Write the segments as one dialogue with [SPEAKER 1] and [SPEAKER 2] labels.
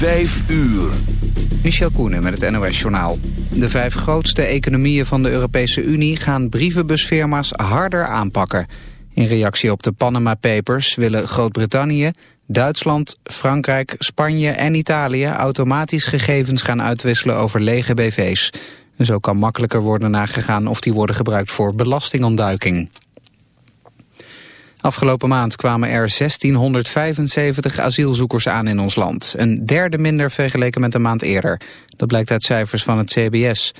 [SPEAKER 1] Vijf uur.
[SPEAKER 2] Michel Koenen met het NOS-journaal. De vijf grootste economieën van de Europese Unie gaan brievenbusfirma's harder aanpakken. In reactie op de Panama Papers willen Groot-Brittannië, Duitsland, Frankrijk, Spanje en Italië automatisch gegevens gaan uitwisselen over lege BV's. Zo kan makkelijker worden nagegaan of die worden gebruikt voor belastingontduiking. Afgelopen maand kwamen er 1675 asielzoekers aan in ons land. Een derde minder vergeleken met een maand eerder. Dat blijkt uit cijfers van het CBS.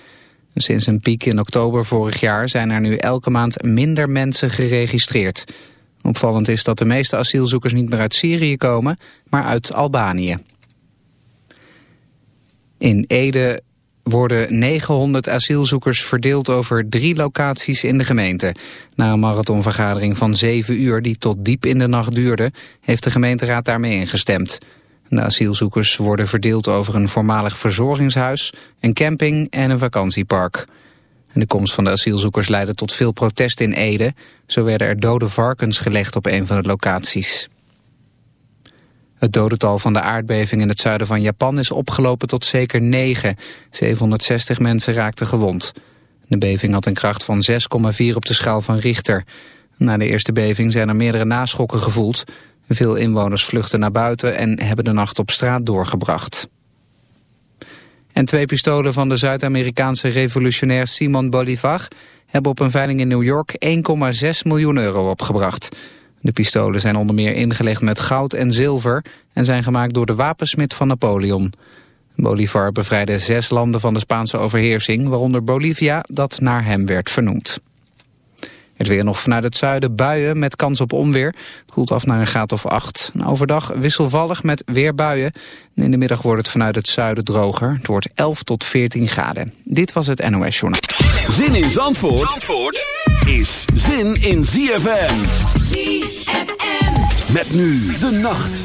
[SPEAKER 2] Sinds een piek in oktober vorig jaar zijn er nu elke maand minder mensen geregistreerd. Opvallend is dat de meeste asielzoekers niet meer uit Syrië komen, maar uit Albanië. In Ede worden 900 asielzoekers verdeeld over drie locaties in de gemeente. Na een marathonvergadering van zeven uur die tot diep in de nacht duurde... heeft de gemeenteraad daarmee ingestemd. De asielzoekers worden verdeeld over een voormalig verzorgingshuis... een camping en een vakantiepark. De komst van de asielzoekers leidde tot veel protest in Ede. Zo werden er dode varkens gelegd op een van de locaties. Het dodental van de aardbeving in het zuiden van Japan is opgelopen tot zeker 9. 760 mensen raakten gewond. De beving had een kracht van 6,4 op de schaal van Richter. Na de eerste beving zijn er meerdere naschokken gevoeld. Veel inwoners vluchten naar buiten en hebben de nacht op straat doorgebracht. En twee pistolen van de Zuid-Amerikaanse revolutionair Simon Bolivar... hebben op een veiling in New York 1,6 miljoen euro opgebracht... De pistolen zijn onder meer ingelegd met goud en zilver en zijn gemaakt door de wapensmid van Napoleon. Bolivar bevrijdde zes landen van de Spaanse overheersing, waaronder Bolivia, dat naar hem werd vernoemd. Weer nog vanuit het zuiden buien met kans op onweer. Het koelt af naar een graad of 8. Overdag wisselvallig met weer buien. in de middag wordt het vanuit het zuiden droger. Het wordt 11 tot 14 graden. Dit was het NOS Journal.
[SPEAKER 1] Zin in Zandvoort, Zandvoort is zin in ZFM. ZFM. Met nu de nacht.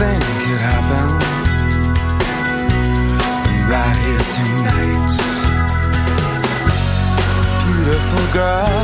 [SPEAKER 3] Anything could happen right here tonight. Beautiful girl,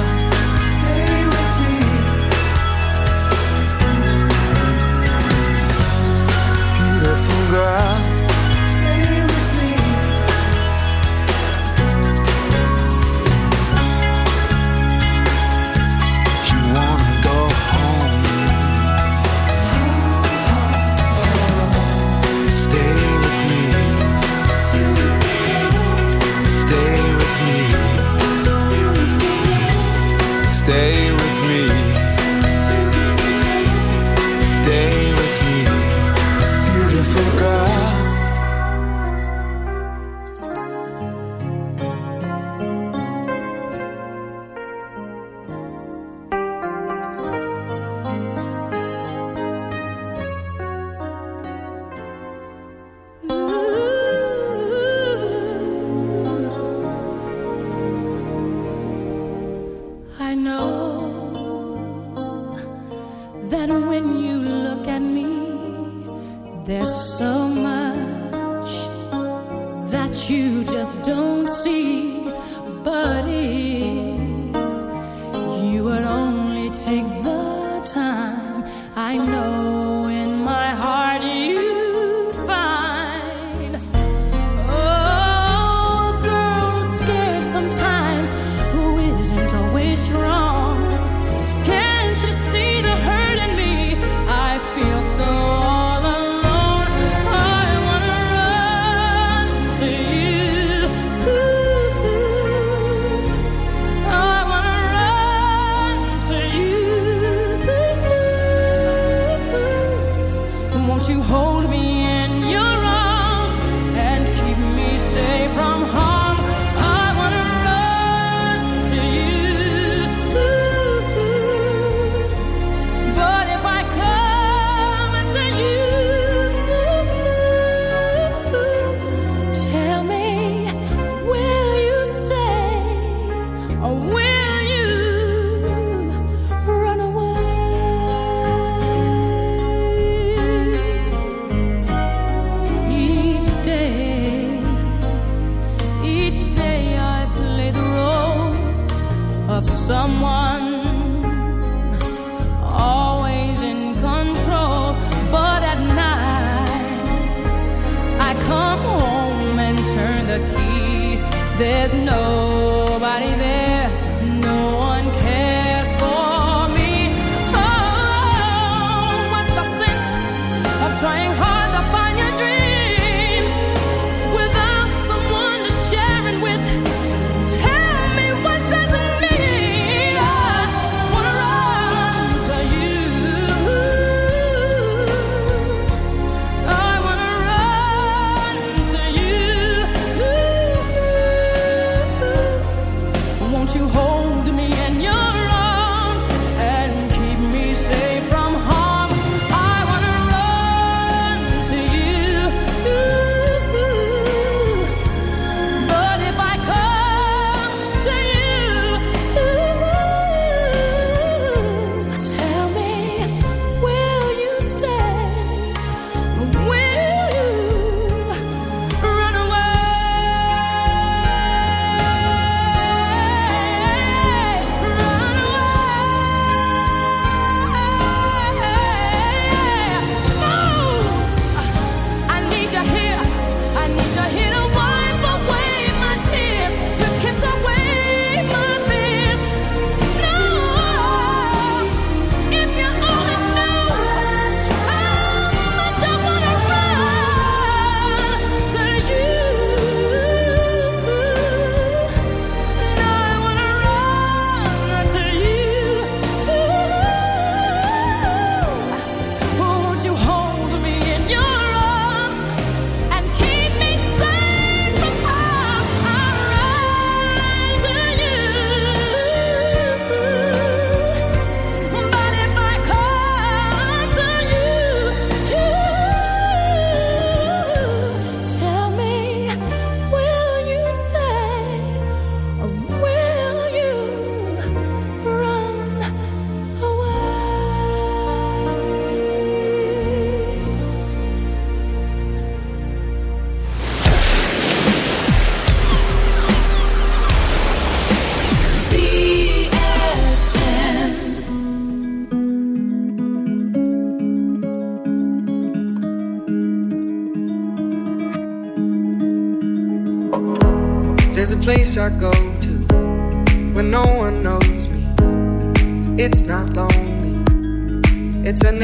[SPEAKER 3] the key. There's no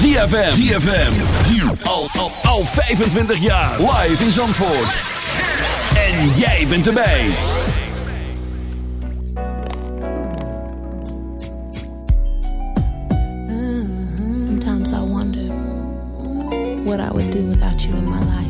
[SPEAKER 4] ZFM. ZFM. Al, al, al 25 jaar. Live in Zandvoort. En jij bent erbij.
[SPEAKER 5] Sometimes I wonder what I would do without you in my life.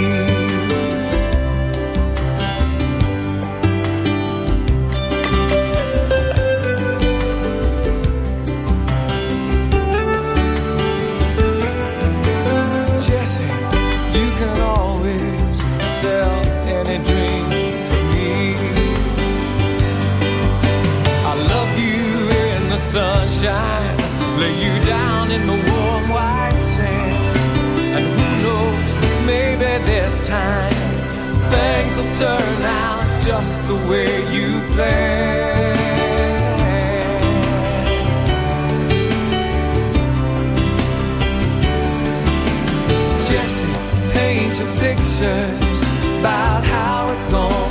[SPEAKER 6] Sunshine, lay you down in the warm white sand. And who knows, maybe this time things will turn out just the way you planned. Jessie, paint your pictures about how it's gonna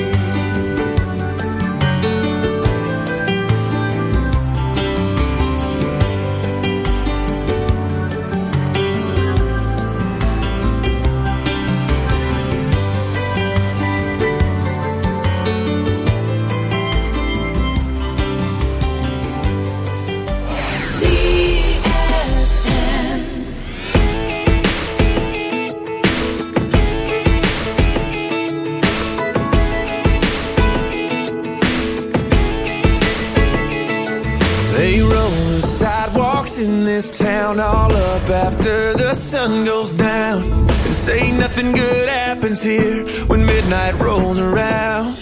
[SPEAKER 3] Sun goes down. And say nothing good happens here when midnight rolls around.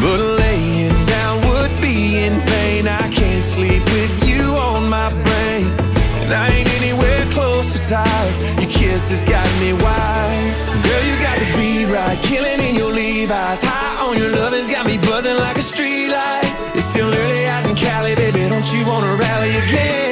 [SPEAKER 3] But laying down would be in vain. I can't sleep with you on my brain. And I ain't anywhere close to tired. Your kiss has got me wired. Girl, you got the beat right. Killing in your Levi's. High on your love has got me buzzing like a street light. It's still early out in Cali, baby. Don't you wanna rally again?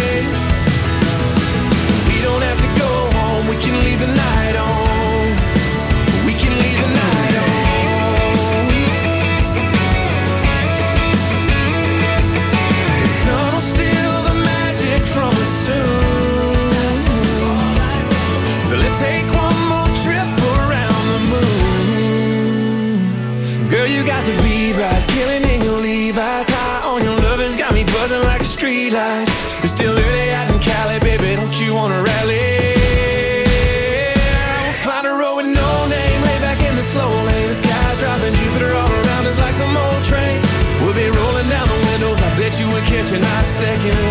[SPEAKER 6] the night on. mention our
[SPEAKER 4] second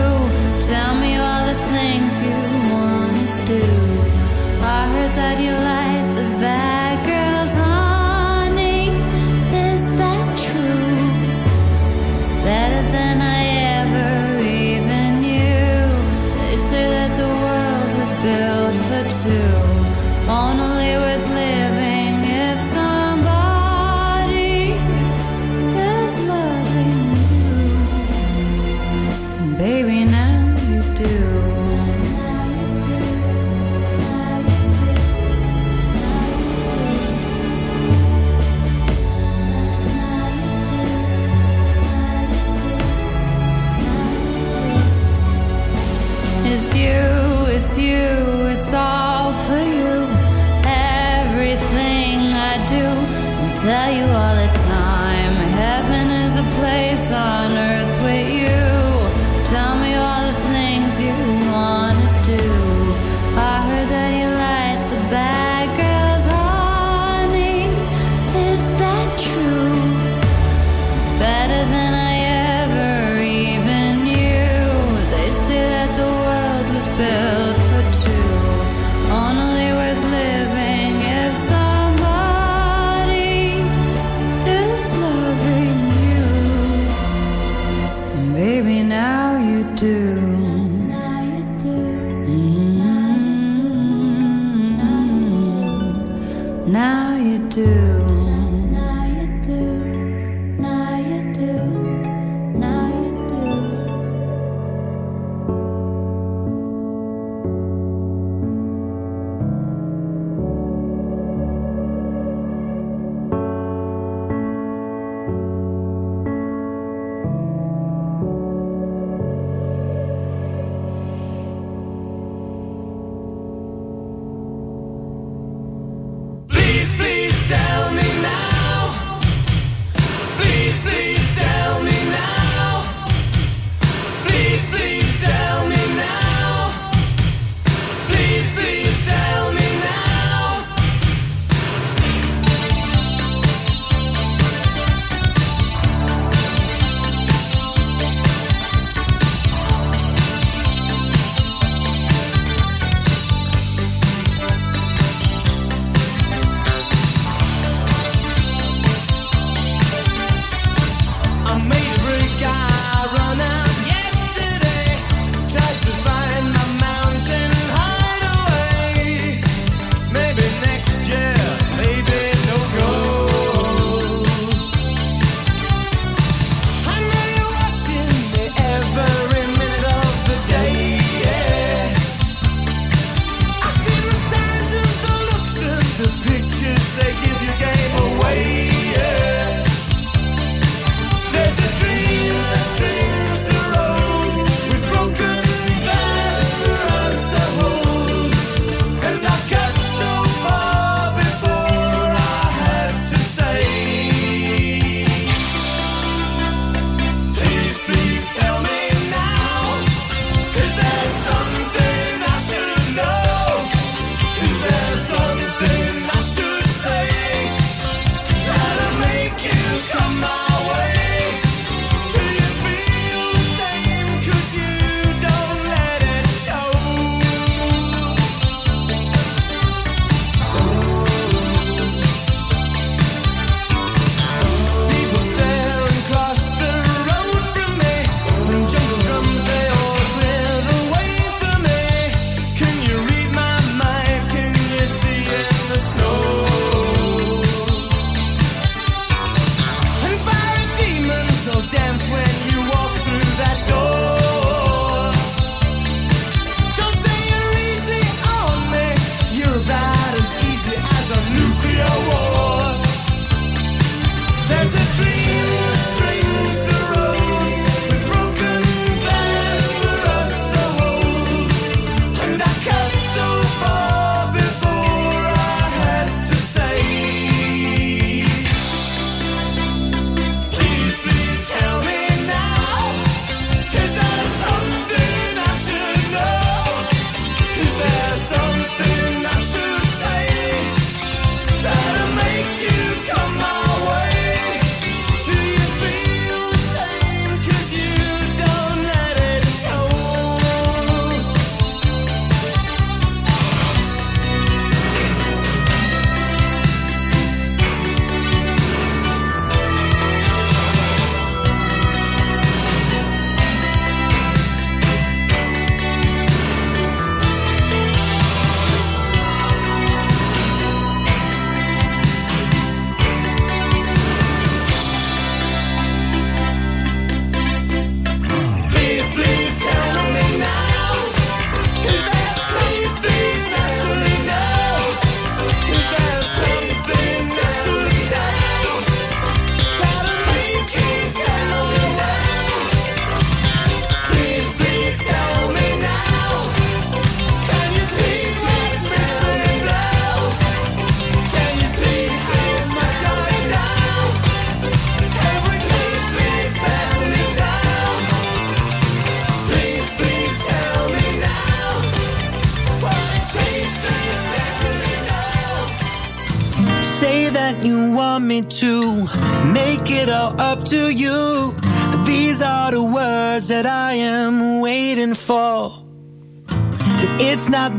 [SPEAKER 7] do. Mm-hmm. Now you do. Hmm. Now you do.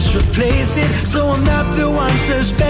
[SPEAKER 6] Just replace it. So I'm not the one suspected.